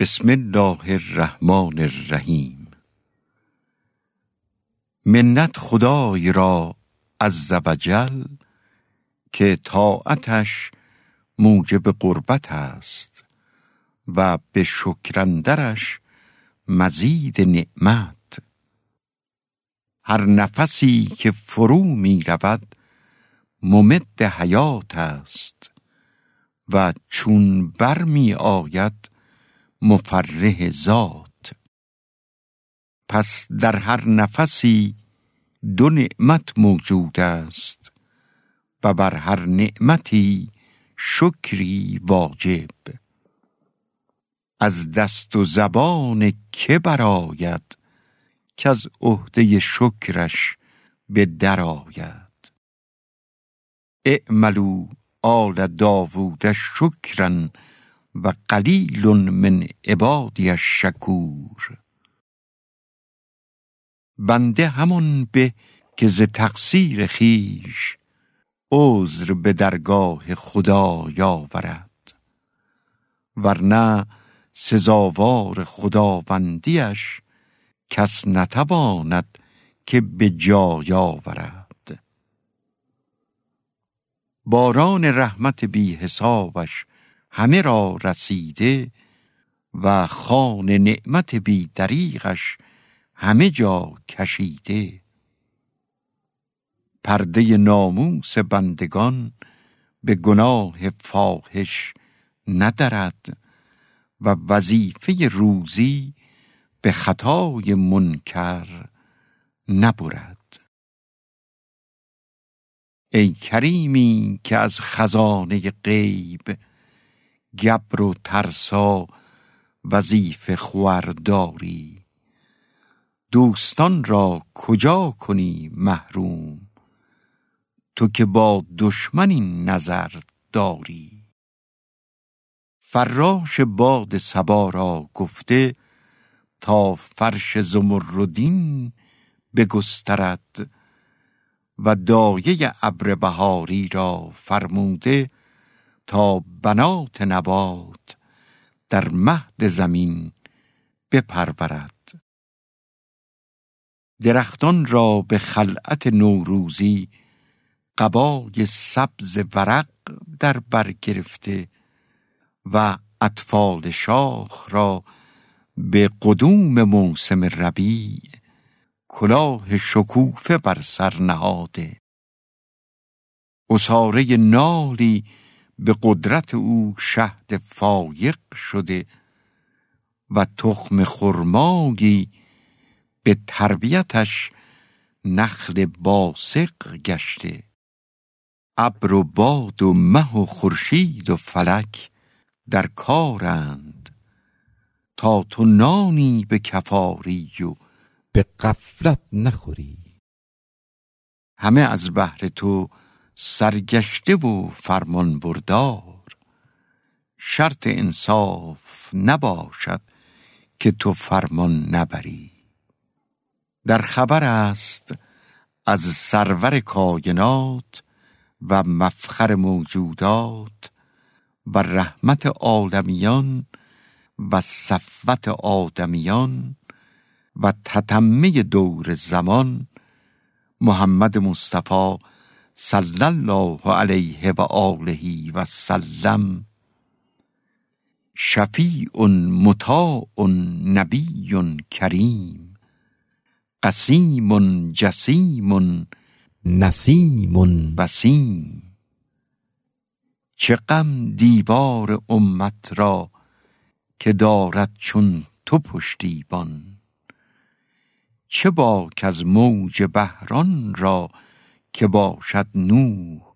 بسم الله الرحمن الرحیم. منت خدای را عز وجل که طاعتش موجب قربت است و به شکرندرش مزید نعمت. هر نفسی که فرو می رود ممد حیات است و چون بر می آید مفرح ذات. پس در هر نفسی دو نعمت موجود است و بر هر نعمتی شکری واجب. از دست و زبان که براید که از عهده شکرش به درآید اعملوا آل داوود شکرا و قلیل من عبادی الشکور. بنده همان به که ز تقصیر خیش عذر به درگاه خدا یاورد. ورنه سزاوار خداوندیش کس نتواند که به جای آورد باران رحمت بی حسابش همه را رسیده و خان نعمت بی دریغش همه جا کشیده. پرده ناموس بندگان به گناه فاحش ندرد و وظیفه روزی به خطای منکر نبرد. ای کریمی که از خزانه غیب گبر و ترسا وظیفه خورداری دوستان را کجا کنی محروم؟ تو که با دشمنی نظر داری. فراش باد سبا را گفته تا فرش زمردین بگسترد و دایه ابر بهاری را فرموده تا بنات نبات در مهد زمین بپرورد. درختان را به خلعت نوروزی قبای سبز ورق در بر گرفته و اطفال شاخ را به قدوم موسم ربیع کلاه شکوفه بر سر نهاده. اساره نالی به قدرت او شهد فایق شده و تخم خرمایی به تربیتش نخل باسق گشته. ابر و باد و مه و خورشید و فلک در کارند. تا تو نانی به کفاری و به قفلت نخوری. همه از بهر تو سرگشته و فرمان بردار شرط انصاف نباشد که تو فرمان نبری. در خبر است از سرور کائنات و مفخر موجودات و رحمت عالمیان و صفوت آدمیان و تتمه دور زمان محمد مصطفی صلی الله علیه و آله و سلم. شفیع مطاع نبی کریم. قسیم جسیم نسیم. وسیم. چه غم دیوار امت را که دارد چون تو پشتیبان. چه باک از موج بحران را که باشد نوح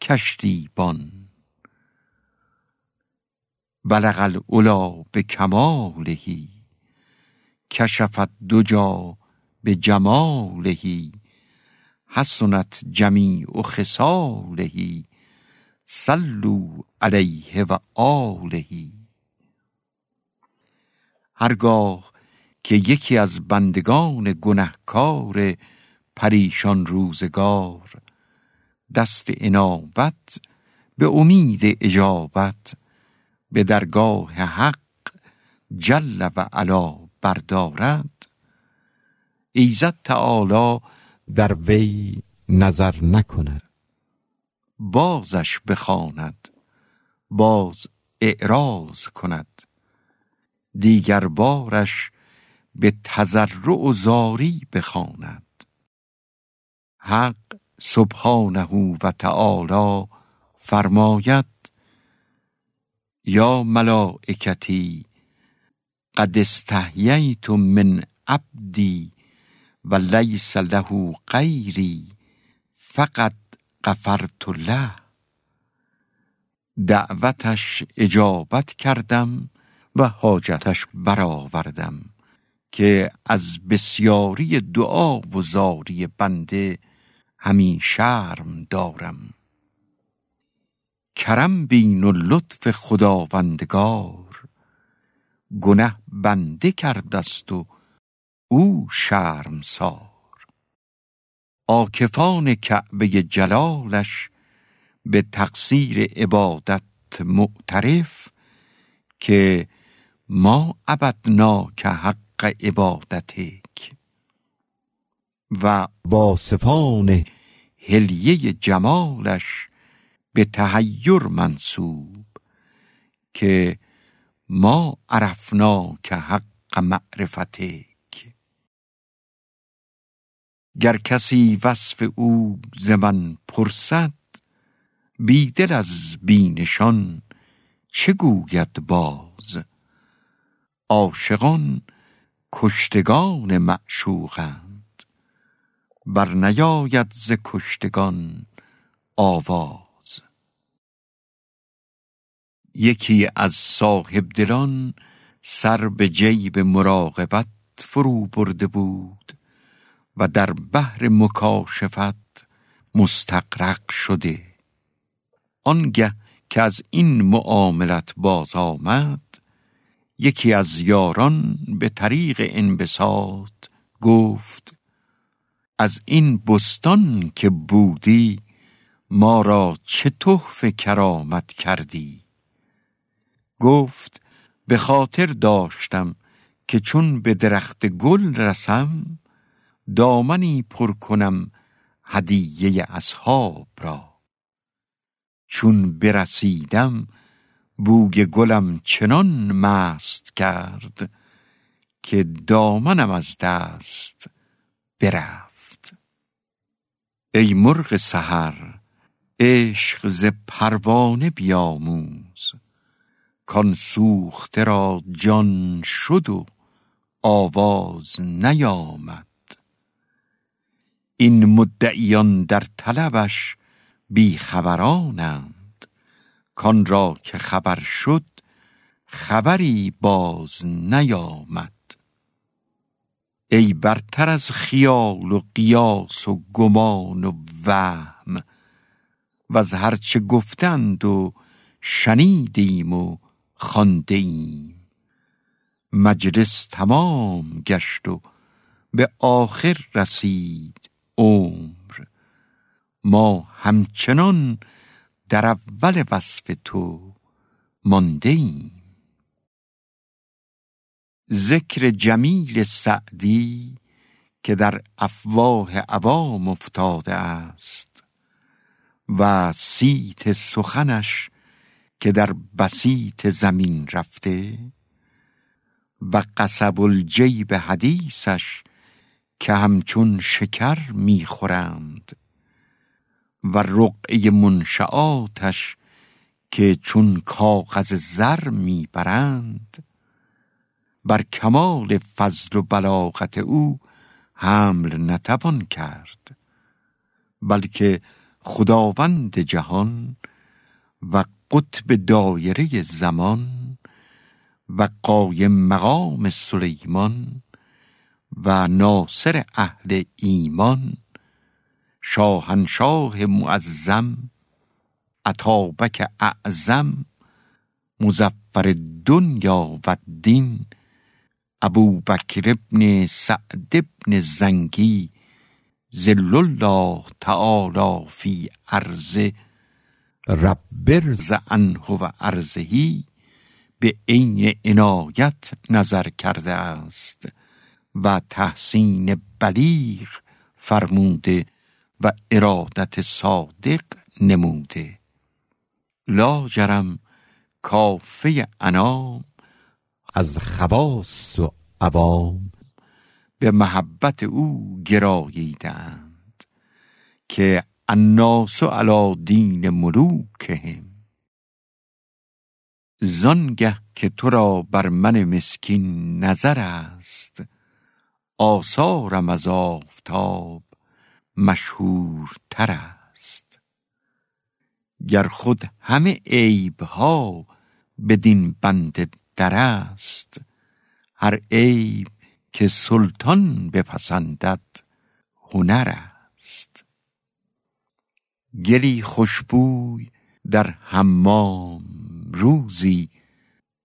کشتیبان. بلغ العلا به کمالهی کشفت دجا به جمالهی حسنت جمیع خصالهی صلوا علیه و آلهی هرگاه که یکی از بندگان گنهکار پریشان روزگار. دست انابت به امید اجابت. به درگاه حق جل و علا بردارد. ایزد تعالی در وی نظر نکند. بازش بخواند. باز اعراض کند. دیگر بارش به تضرع و زاری بخواند. حق سبحانه و تعالی فرماید یا ملائکتی قد استحییت من عبدی و لیس له غیری فقط غفرت له. دعوتش اجابت کردم و حاجتش برآوردم که از بسیاری دعا و زاری بنده همی شرم دارم. کرم بین و لطف خداوندگار گنه بنده کردست و او شرمسار عاکفان کعبه جلالش به تقصیر عبادت معترف که ما عبدنا که حق عبادتک. و واصفان هلیه جمالش به تحیر منصوب که ما عرفنا که حق معرفتک. گر کسی وصف او ز من پرسد بیدل از بینشان چه گوید باز؟ عاشقان کشتگان معشوقند. بر نیاید ز کشتگان آواز. یکی از صاحب دلان سر به جیب مراقبت فرو برده بود و در بحر مکاشفت مستقرق شده. آنگه که از این معاملت باز آمد یکی از یاران به طریق انبساط گفت از این بستان که بودی ما را چه تحف کرامت کردی؟ گفت به خاطر داشتم که چون به درخت گل رسم دامنی پر کنم هدیه اصحاب را. چون برسیدم بوی گلم چنان مست کرد که دامنم از دست برفت. ای مرغ سحر عشق ز پروانه بیاموز. کان سوخته را جان شد و آواز نیامد. این مدعیان در طلبش بیخبرانند. کان را که خبر شد خبری باز نیامد. ای برتر از خیال و قیاس و گمان و وهم و از هرچه گفتند و شنیدیم و خانده ایم مجلس تمام گشت و به آخر رسید عمر. ما همچنان در اول وصف تو مانده ذکر جمیل سعدی که در افواه عوام افتاده است و سیت سخنش که در بسیط زمین رفته و قصب الجیب حدیثش که همچون شکر می‌خورند و رقعه منشعاتش که چون کاغذ زر می‌برند بر کمال فضل و بلاغت او حمل نتوان کرد بلکه خداوند جهان و قطب دایره زمان و قایم مقام سلیمان و ناصر اهل ایمان شاهنشاه معظم عطابک اعظم مزفر دنیا و دین ابو بکر ابن سعد ابن زنگی زل الله تعالی فی عرض برز عنه و عرضهی به عین عنایت نظر کرده است و تحسین بلیغ فرموده و ارادت صادق نموده لاجرم کافه انام از خواص و عوام. به محبت او گراییدند که الناس علی دین ملوکهم. زانگه که تو را بر من مسکین نظر است آثارم از آفتاب مشهورتر است. گر خود همه عیبها بدین بند در است. هر عیب که سلطان بپسندد هنر است. گلی خوشبوی در حمام روزی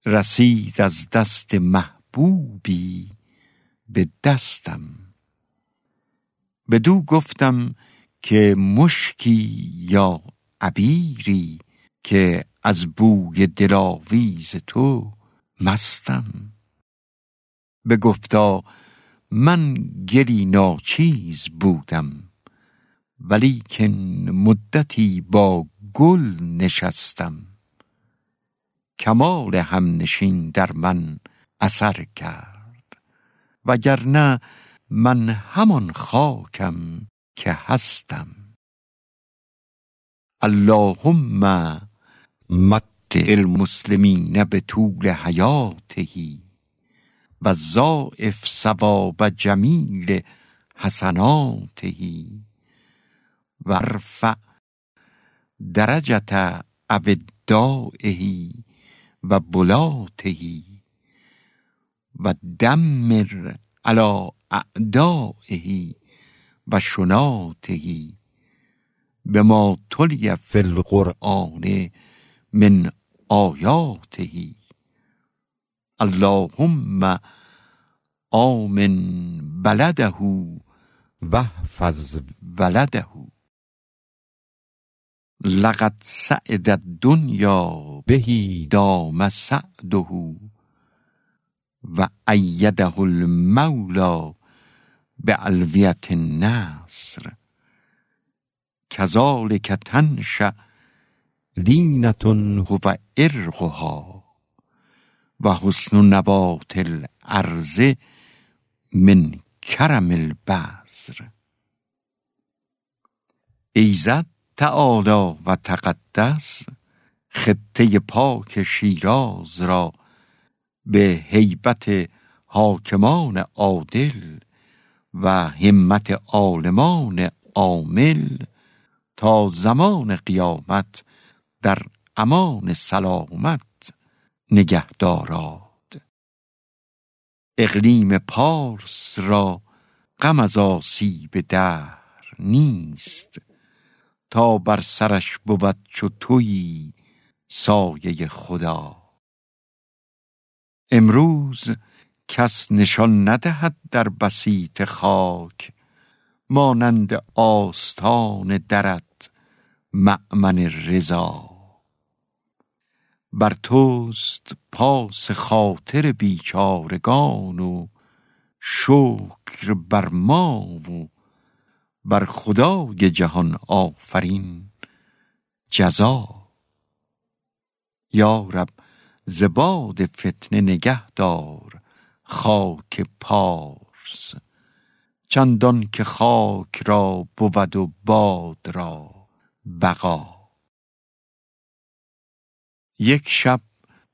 رسید از دست محبوبی به دستم. بدو گفتم که مشکی یا عبیری که از بوی دلاویز تو مستم. بگفتا من گلی ناچیز بودم ولیکن مدتی با گل نشستم. کمال همنشین در من اثر کرد وگرنه من همان خاکم که هستم. اللهم مت المسلمین به طول حیاتهی و ضاعف ثواب جمیل حسناتهی و ارفع درجت اودائهی و بلاتهی و دمر علی اعدائه و شناتهی به ما تلی فی القرآن من آیاته اللهم آمن بلده واحفظ ولده. لقد سعد الدنیا بهی دام سعده و ایده المولا به الویت النصر کذالک تنشأ لینتون هو ارقها و حسن نبات الارض من کرم البذر. ایزد تعالی و تقدس خطه پاک شیراز را به هیبت حاکمان عادل و همت عالمان عامل تا زمان قیامت در امان سلامت نگه داراد اقلیم پارس را غم از آسیب دهر نیست. تا بر سرش بود چو تویی سایه خدا. امروز کس نشان ندهد در بسیط خاک مانند آستان درت مأمن رضا. بر توست پاس خاطر بیچارگان و شکر بر ما و بر خدای جهان آفرین. جزا. یا رب زباد فتنه نگه دار خاک پارس. چندان که خاک را بود و باد را بقا. یک شب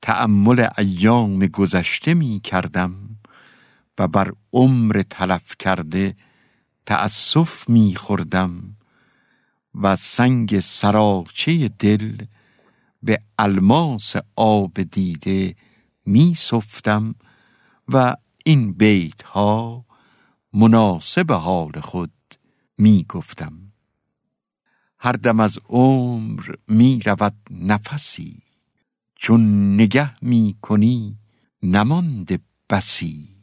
تأمل ایام گذشته می کردم و بر عمر تلف کرده تأسف می خوردم و سنگ سراچه دل به الماس آب دیده می سفتم و این بیت ها مناسب حال خود می گفتم. هر دم از عمر می رود نفسی. چون نگه می کنی نمانده بسی.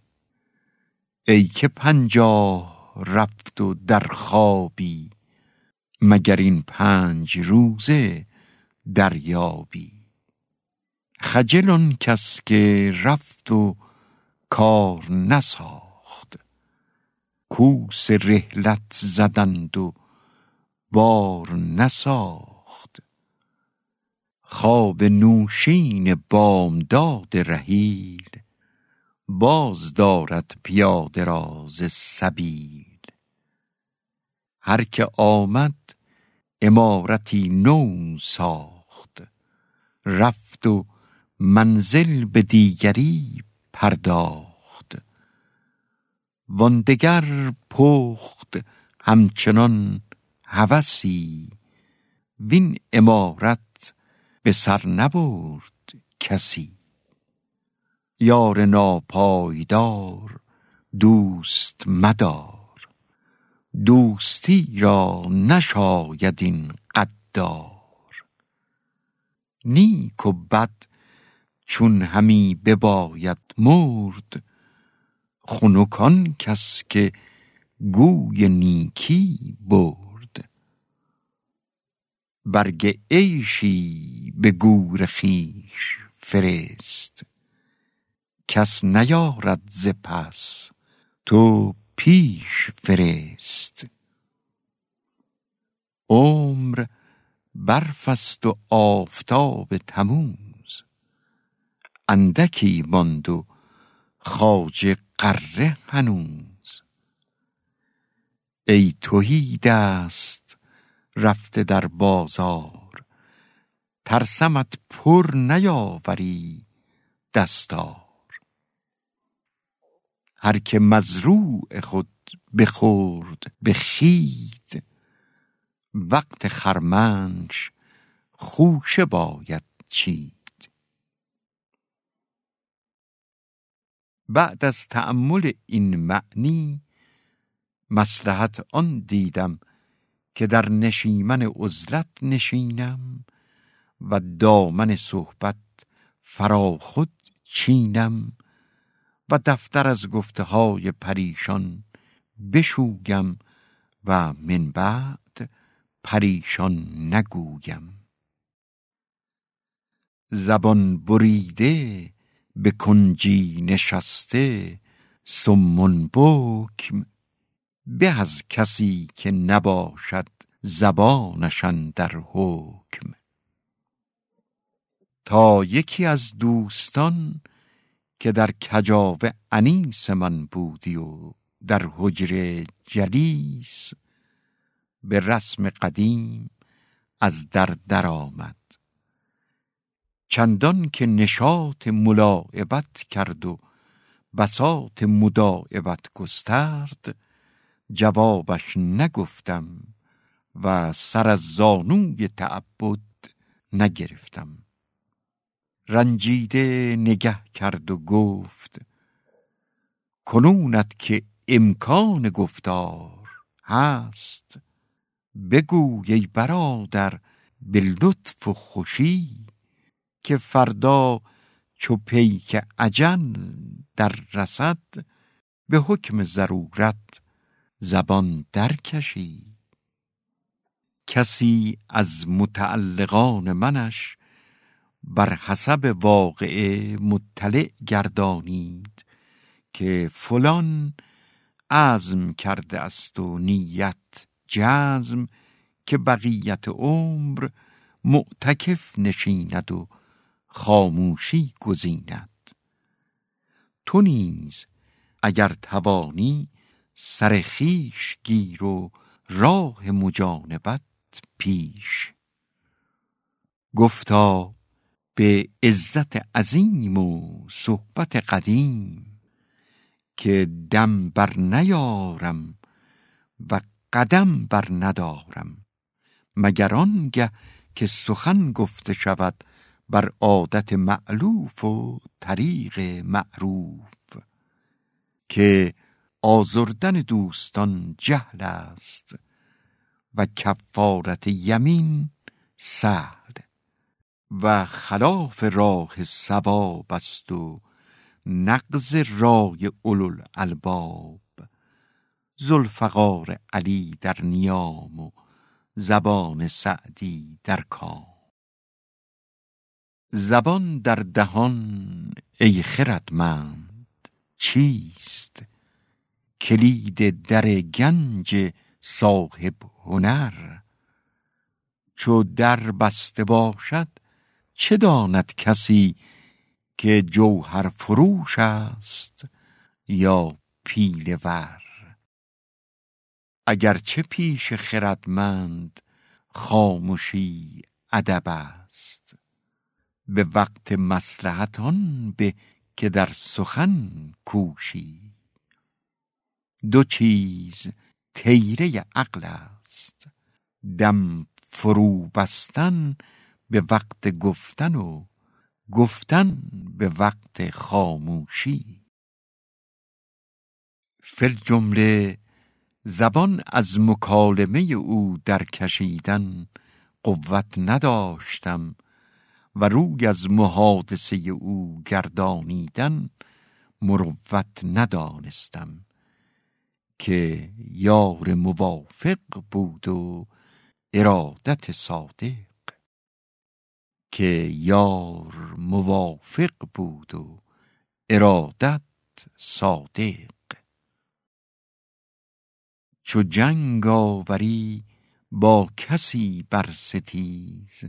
ای که پنجاه رفت و در خوابی مگر این پنج روزه دریابی. خجل آن کس که رفت و کار نساخت. کوس رحلت زدند و بار نساخت. خواب نوشین بامداد رهیل باز دارد پیاده را ز سبیل. هر که آمد عمارتی نو ساخت رفت و منزل به دیگری پرداخت. واندگر پخت همچنان هوسی وین عمارت به سر نبرد کسی. یار ناپایدار دوست مدار. دوستی را نشاید این قدار نیک و بد چون همی بباید مرد خنک کس که گوی نیکی برد. برگ عیشی به گور خویش فرست. کس نیارد ز پس تو پیش فرست. عمر برف است و آفتاب تموز. اندکی ماند و خواجه غره هنوز. ای تهی دست رفته در بازار. ترسمت پر نیاوری دستار. هر که مزروع خود بخورد به خید وقت خرمنش خوشه باید چید. بعد از تأمل این معنی مصلحت آن دیدم که در نشیمن عزلت نشینم و دامن صحبت فرا خود چینم و دفتر از گفته های پریشان بشوگم و من بعد پریشان نگویم. زبان بریده به کنجی نشسته سمون بکم به از کسی که نباشد زبانشان در حکم. تا یکی از دوستان که در کجاوه انیس من بودی و در حجر جلیس به رسم قدیم از در در آمد. چندان که نشاط ملاعبت کرد و بساط مداعبت گسترد جوابش نگفتم و سر از زانوی تعبد نگرفتم. رنجیده نگه کرد و گفت کنونت که امکان گفتار هست. بگوی ای برادر به لطف و خوشی که فردا چو پیک عجل در رسد به حکم ضرورت زبان درکشی. کسی از متعلقان منش بر حسب واقعه مطلع گردانید که فلان عزم کرده است و نیت جزم که بقیت عمر معتکف نشیند و خاموشی گزیند. تو نیز اگر توانی سر خیش گیر و راه مجانبت پیش. گفتا به عزت عظیم و صحبت قدیم که دم بر نیارم و قدم بر ندارم مگر آنگه که سخن گفته شود بر عادت معلوف و طریق معروف که آزردن دوستان جهل است و کفارت یمین سهل و خلاف راه سواب است و نقض رای اولو الالباب ذوالفقار علی در نیام و زبان سعدی در کام. زبان در دهان ای خردمند چیست؟ کلید در گنج صاحب هنر. چو در بسته باشد چه داند کسی که جوهر فروش است یا پیله ور؟ اگرچه پیش خردمند خاموشی ادب است. به وقت مصلحت آن به که در سخن کوشی. دو چیز تیره عقل است. دم فرو بستن به وقت گفتن و گفتن به وقت خاموشی. فل جمله زبان از مکالمه او در کشیدن قوت نداشتم و روی از محادثه او گردانیدن مروت ندانستم. که یار موافق بود و ارادت صادق. که یار موافق بود و ارادت صادق. چو جنگ آوری با کسی بر ستیز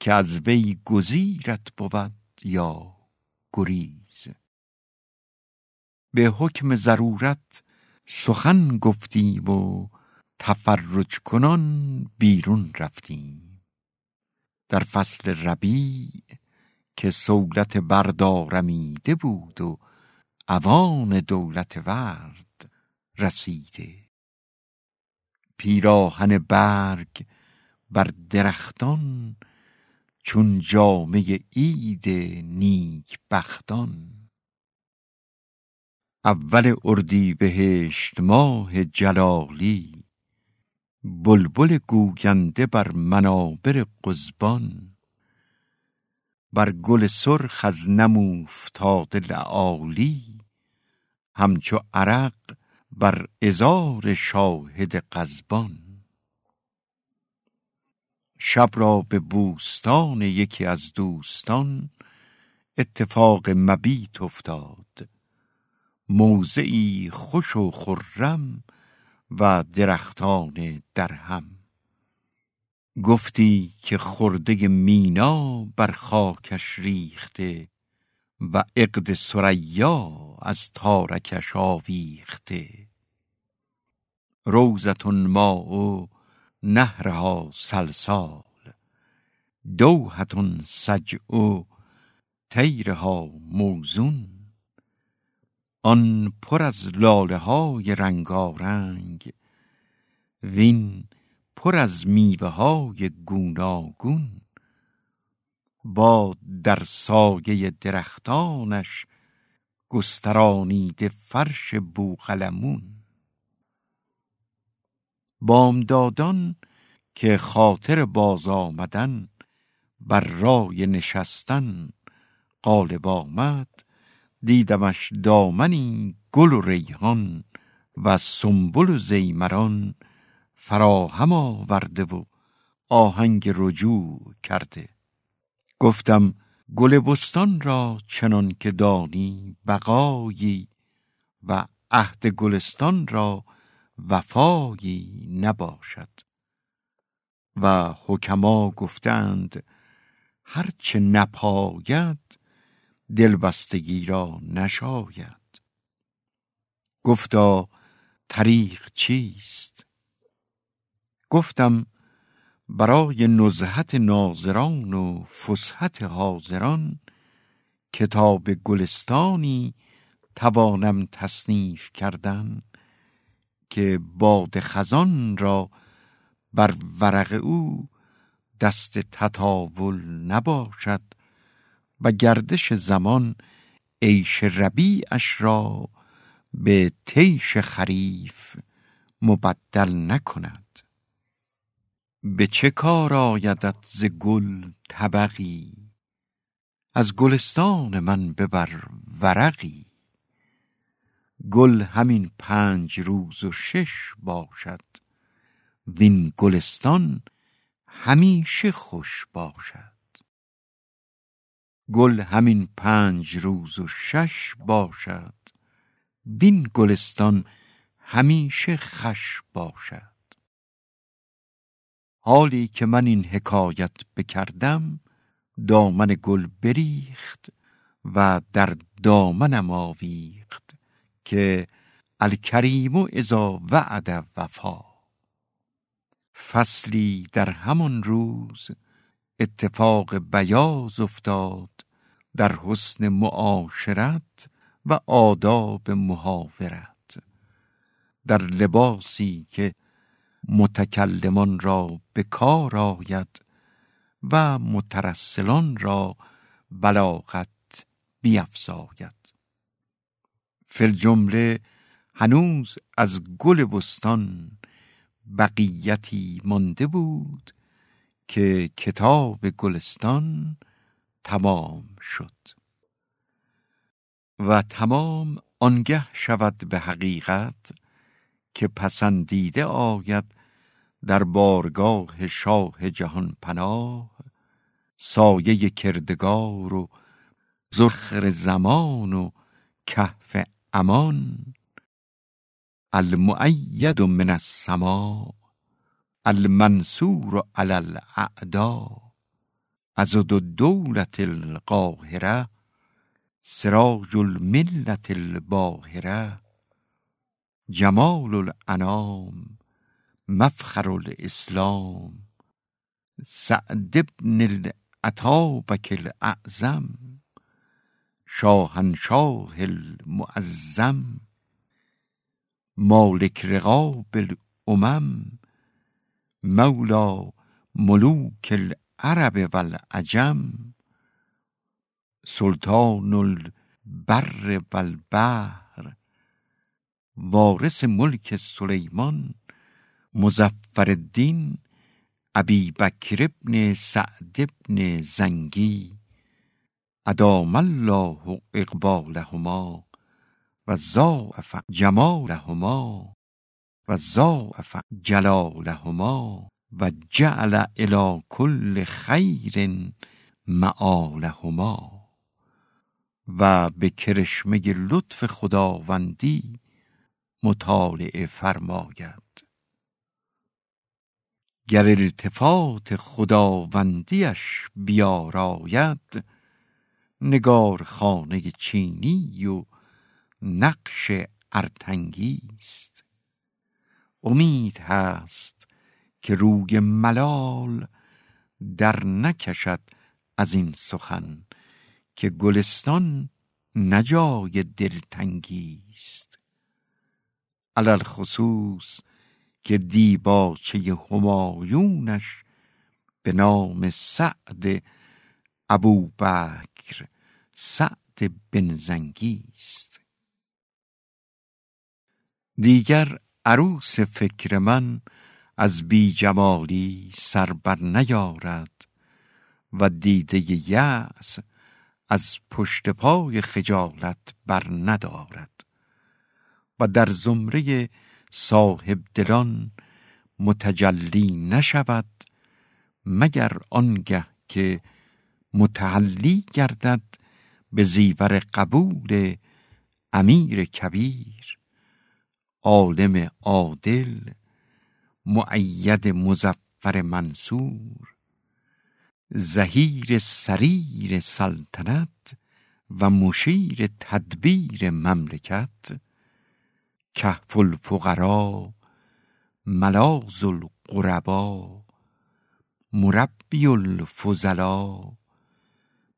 که از وی گزیرت بود یا گریز. به حکم ضرورت سخن گفتیم و تفرج کنان بیرون رفتیم در فصل ربیع که سولت بردارمیده بود و اوان دولت ورد رسیده. پیراهن برگ بر درختان چون جامه عید نیک بختان اول اردی بهشت ماه جلالی. بلبل گوینده بر منابر قضبان بر گل سرخ از نم اوفتاده لآلی همچو عرق بر عذار شاهد غضبان شب را به بوستان یکی از دوستان اتفاق مبیت افتاد. موضعی خوش و خرم و درختان درهم. گفتی که خرده مینا بر خاکش ریخته و عقد ثریا از تارکش آویخته. روزة ماء نهرها سلسال دوحة سجع طیرها موزون. آن پر از لاله های رنگارنگ وین پر از میوه های گوناگون. باد در سایه درختانش گسترانیده فرش بوقلمون. بامدادان که خاطر باز آمدن بر رای نشستن غالب آمد. دیدمش دامنی گل و ریحان و سنبل و زیمران فراهم آورده و آهنگ رجوع کرده. گفتم گل بستان را چنان که دانی بقایی و عهد گلستان را وفایی نباشد. و حکما گفتند هرچه نپاید دلبستگی را نشاید. گفتا طریق چیست؟ گفتم برای نزهت ناظران و فسحت حاضران کتاب گلستانی توانم تصنیف کردن که باد خزان را بر ورق او دست تطاول نباشد و گردش زمان عیش ربیعش را به تیش خریف مبدل نکند. به چه کار آیدت ز گل طبقی؟ از گلستان من ببر ورقی. گل همین پنج روز و شش باشد وین گلستان همیشه خوش باشد. گل همین پنج روز و شش باشد. وین گلستان همیشه خش باشد. حالی که من این حکایت بکردم دامن گل بریخت و در دامنم آویخت که الکریم اذا وعد وفا. فصلی در همان روز اتفاق بیاز افتاد در حسن معاشرت و آداب محاورت. در لباسی که متکلمان را به کار آید و مترسلان را بلاغت بیفزاید. فی الجمله هنوز از گل بستان بقیتی مانده بود که کتاب گلستان تمام شد. و تمام آنگه شود به حقیقت که پسندیده آید در بارگاه شاه جهان پناه سایه کردگار و زخر زمان و کهف امان. المؤید من السماء المنصور علی الاعدا از دو دولت القاهره سراج الملت الباهره جمال الانام مفخر الاسلام سعد ابن العطابک الاعظم شاهنشاه المعظم مالک رقاب الامم مولا ملوک العرب والعجم سلطان البر والبحر وارث ملک سلیمان مظفر الدین ابی بکر ابن سعد ابن زنگی ادام الله اقبالهما و ضاعف جمالهما و ضاعف جلالهما. و جعل الى کل خیر معالهما. و به کرشمه لطف خداوندی مطالعه فرماید. گر التفات خداوندیش بیاراید نگار خانه چینی و نقش ارتنگی است. امید هست که روی ملال در نکشد از این سخن که گلستان نجای دلتنگی است علل خصوص که دیباچه همایونش به نام سعد ابوبکر سعد بن زنگی است دیگر عروس فکر من از بی جمالی سر بر نیارد و دیده یأس از پشت پای خجالت بر ندارد. و در زمره صاحب دلان متجلی نشود مگر آنگه که متحلی گردد به زیور قبول امیر کبیر عالم عادل معید مزفر منصور زهیر سریر سلطنت و مشیر تدبیر مملکت کهف الفقرا ملاذ القربا مربی الفضلا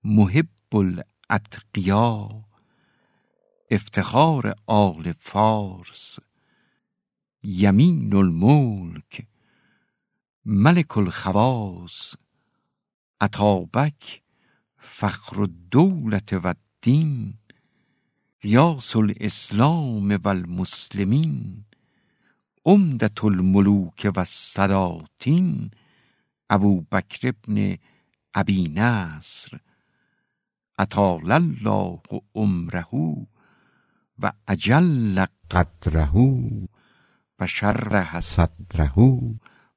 محب الاتقیا افتخار آل فارس یمین الملک ملک الخواص. عطابک فخر الدولت و الدین. قیاس الاسلام و المسلمین. عمدت الملوک و السلاطین. ابو بکر ابن ابی نصر. اطال الله عمره و اجل قدره. و شرح صدره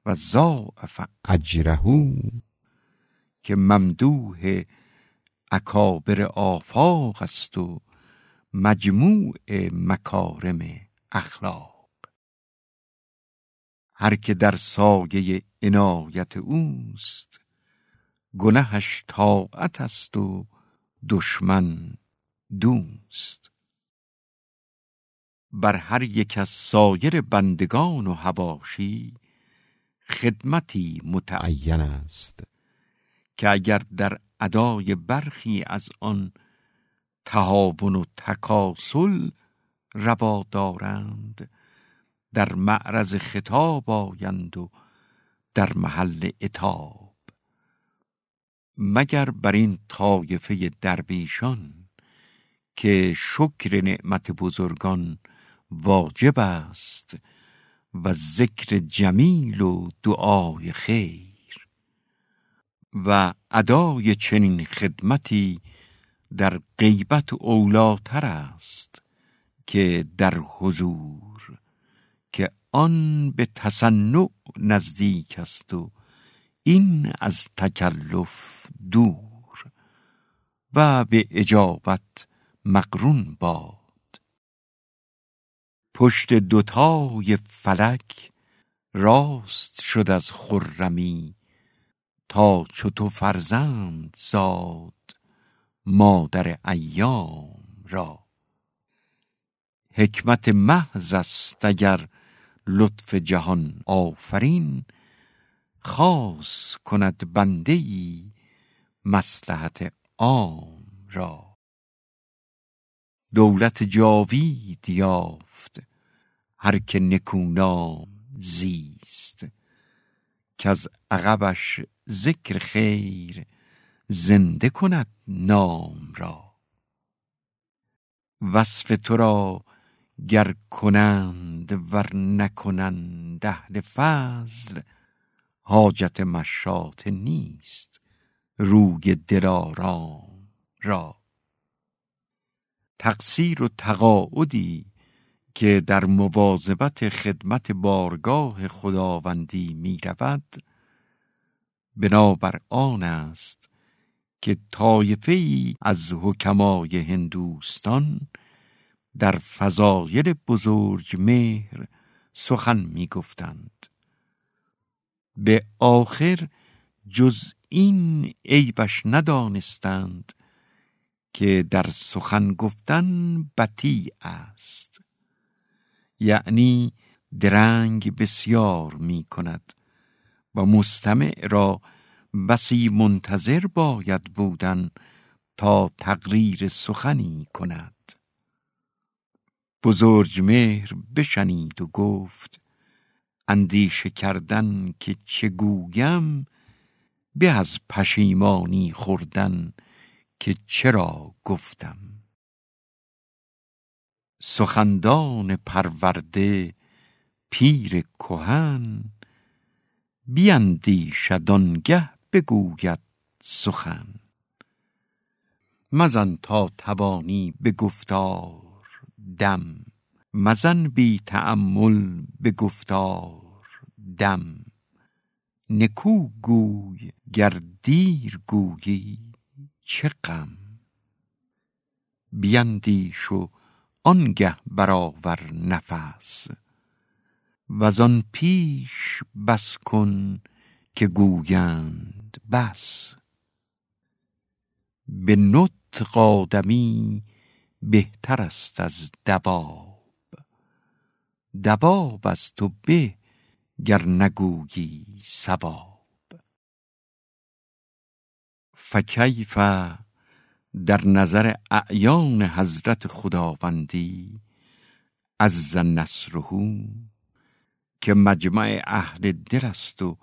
و ضاعف اجره. که ممدوح اکابر آفاق است و مجموع مکارم اخلاق. هر که در سایه عنایت اوست گنهش طاعت است و دشمن دوست. بر هر یک از سایر بندگان و هواشی خدمتی متعین عین است که اگر در ادای برخی از آن تهاون و تکاسل روا دارند در معرض خطاب آیند و در محل اتاب مگر بر این طایفه درویشان که شکر نعمت بزرگان واجب است و ذکر جمیل و دعای خیر و ادای چنین خدمتی در غیبت اولاتر است که در حضور که آن به تصنع نزدیک است و این از تکلف دور و به اجابت مقرون باد. پشت دوتای فلک راست شد از خرمی تا چو تو فرزند زاد مادر ایام را. حکمت محض است اگر لطف جهان آفرین خاص کند بنده ای مصلحت عام را. دولت جاوید یافت هر که نکونام زیست. که از عقبش ذکر خیر زنده کند نام را. وصف تو را گر کنند ور نکنند اهل فضل حاجت مشاطه نیست روی دلارام را. تقصیر و تقاعدی که در مواظبت خدمت بارگاه خداوندی می رود بنابر آن است که طایفه ای از حکمای هندوستان در فضایل بزرگ مهر سخن می گفتند به آخر جز این عیبش ندانستند که در سخن گفتن بطیع است. یعنی درنگ بسیار می کند و مستمع را بسی منتظر باید بودن تا تقریر سخنی کند. بزرگ مهر بشنید و گفت اندیشه کردن که چه گویم به از پشیمانی خوردن که چرا گفتم. سخندان پرورده پیر کهن بیندیشد آنگه بگوید سخن. مزن تا توانی به گفتار دم مزن بی تأمل به گفتار دم. نکو گوی گر دیر گویی چه غم؟ بیندیش و آنگه برآور نفس. وزان پیش بس کن که گویند بس. به نطق آدمی بهتر است از دواب. دواب از تو به گر نگویی صواب فکیف در نظر اعیان حضرت خداوندی از نصره که مجمع اهل دل است و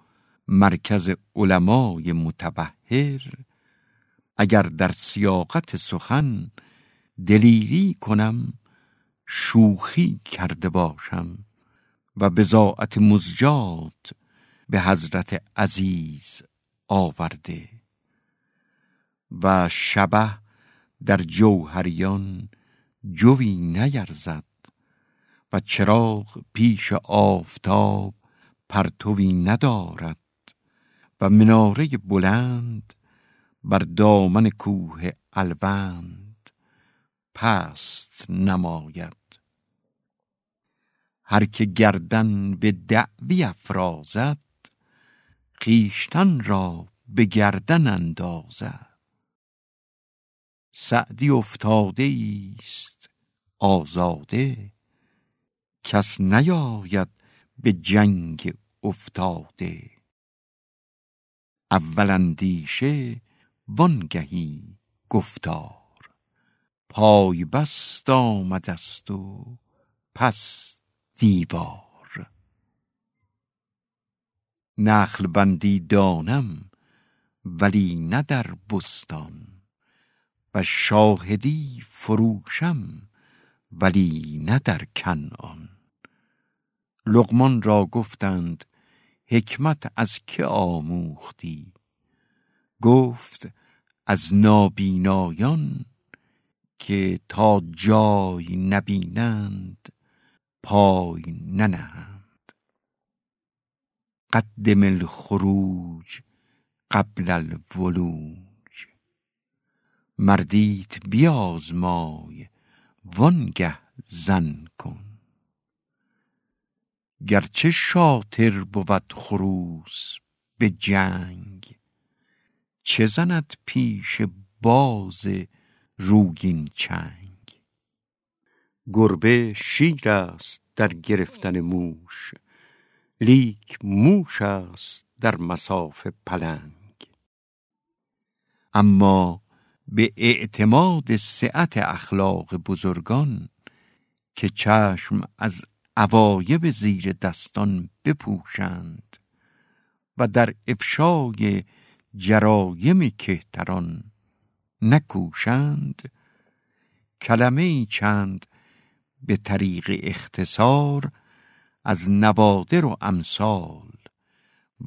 مرکز علمای متبهر اگر در سیاقت سخن دلیری کنم شوخی کرده باشم و بزاعت مزجات به حضرت عزیز آورده. و شبه در جوهریان جوی نیرزد و چراغ پیش آفتاب پرتوی ندارد و مناره بلند بر دامن کوه الوند پست نماید. هر که گردن به دعوی افرازد خیشتن را به گردن اندازد. سعدی افتاده است آزاده. کس نیاید به جنگ افتاده. اول اندیشه وانگهی گفتار. پای بست آمده است و پس دیوار. نخل بندی دانم ولی نه در بستان. و شاهدی فروشم ولی نه در کنعان لقمان را گفتند حکمت از که آموختی؟ گفت از نابینایان که تا جای نبینند پای ننهند. قدم الخروج قبل الولوج مردیت بیازمای وانگه زن کن. گرچه شاطر بود خروس به جنگ چه زند پیش باز روگین چنگ؟ گربه شیر است در گرفتن موش لیک موش است در مساف پلنگ. اما به اعتماد سعت اخلاق بزرگان که چشم از عوایب زیر دستان بپوشند و در افشای جرایم کهتران نکوشند. کلمه چند به طریق اختصار از نوادر و امثال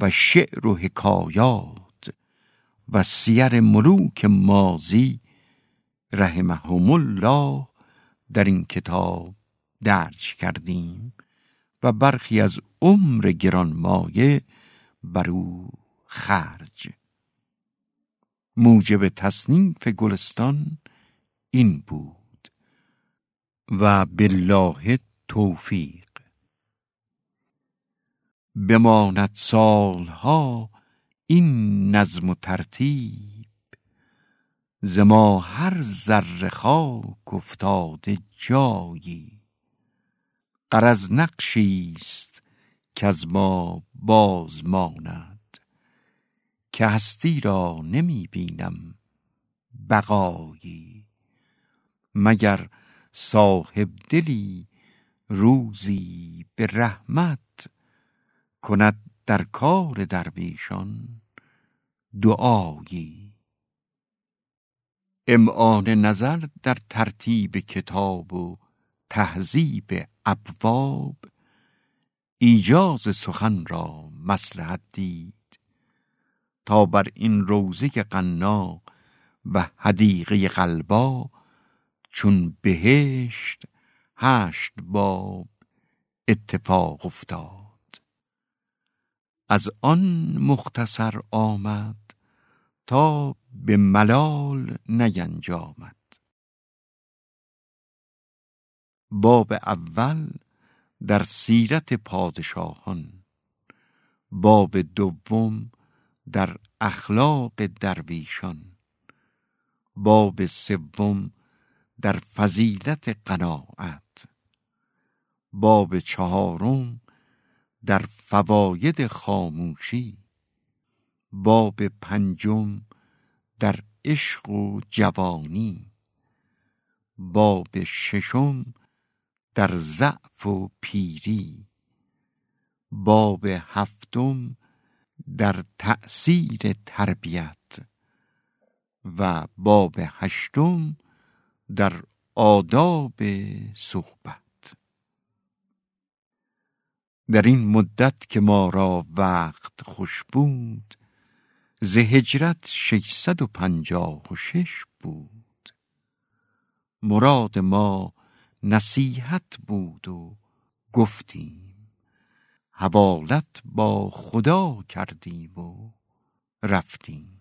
و شعر و حکایات و سیر ملوک مازی رحمهم الله در این کتاب درج کردیم و برخی از عمر گرانمایه بر او خرج. موجب تصنیف گلستان این بود و بالله توفیق. بماند سالها این نظم و ترتیب ز ما هر ذره خاک افتاده جایی. غرض نقشی است از ما باز ماند. که هستی را نمی بینم بقایی. مگر صاحب دلی روزی به رحمت کند در کار درویشان؟ دعایی. امعان نظر در ترتیب کتاب و تهذیب ابواب. ایجاز سخن را مسلحت دید. تا بر این روزه قنا و حدیقه قلبا چون بهشت هشت باب اتفاق افتاد. از آن مختصر آمد تا به ملال نینجامد باب اول در سیرت پادشاهان. باب دوم در اخلاق درویشان. باب سوم در فضیلت قناعت. باب چهارم در فواید خاموشی. باب پنجم در عشق و جوانی. باب ششم در ضعف و پیری. باب هفتم در تأثیر تربیت. و باب هشتم در آداب صحبت. در این مدت که ما را وقت خوش بود ز هجرت ششصد و پنجاه و شش بود. مراد ما نصیحت بود و گفتیم حوالت با خدا کردیم و رفتیم.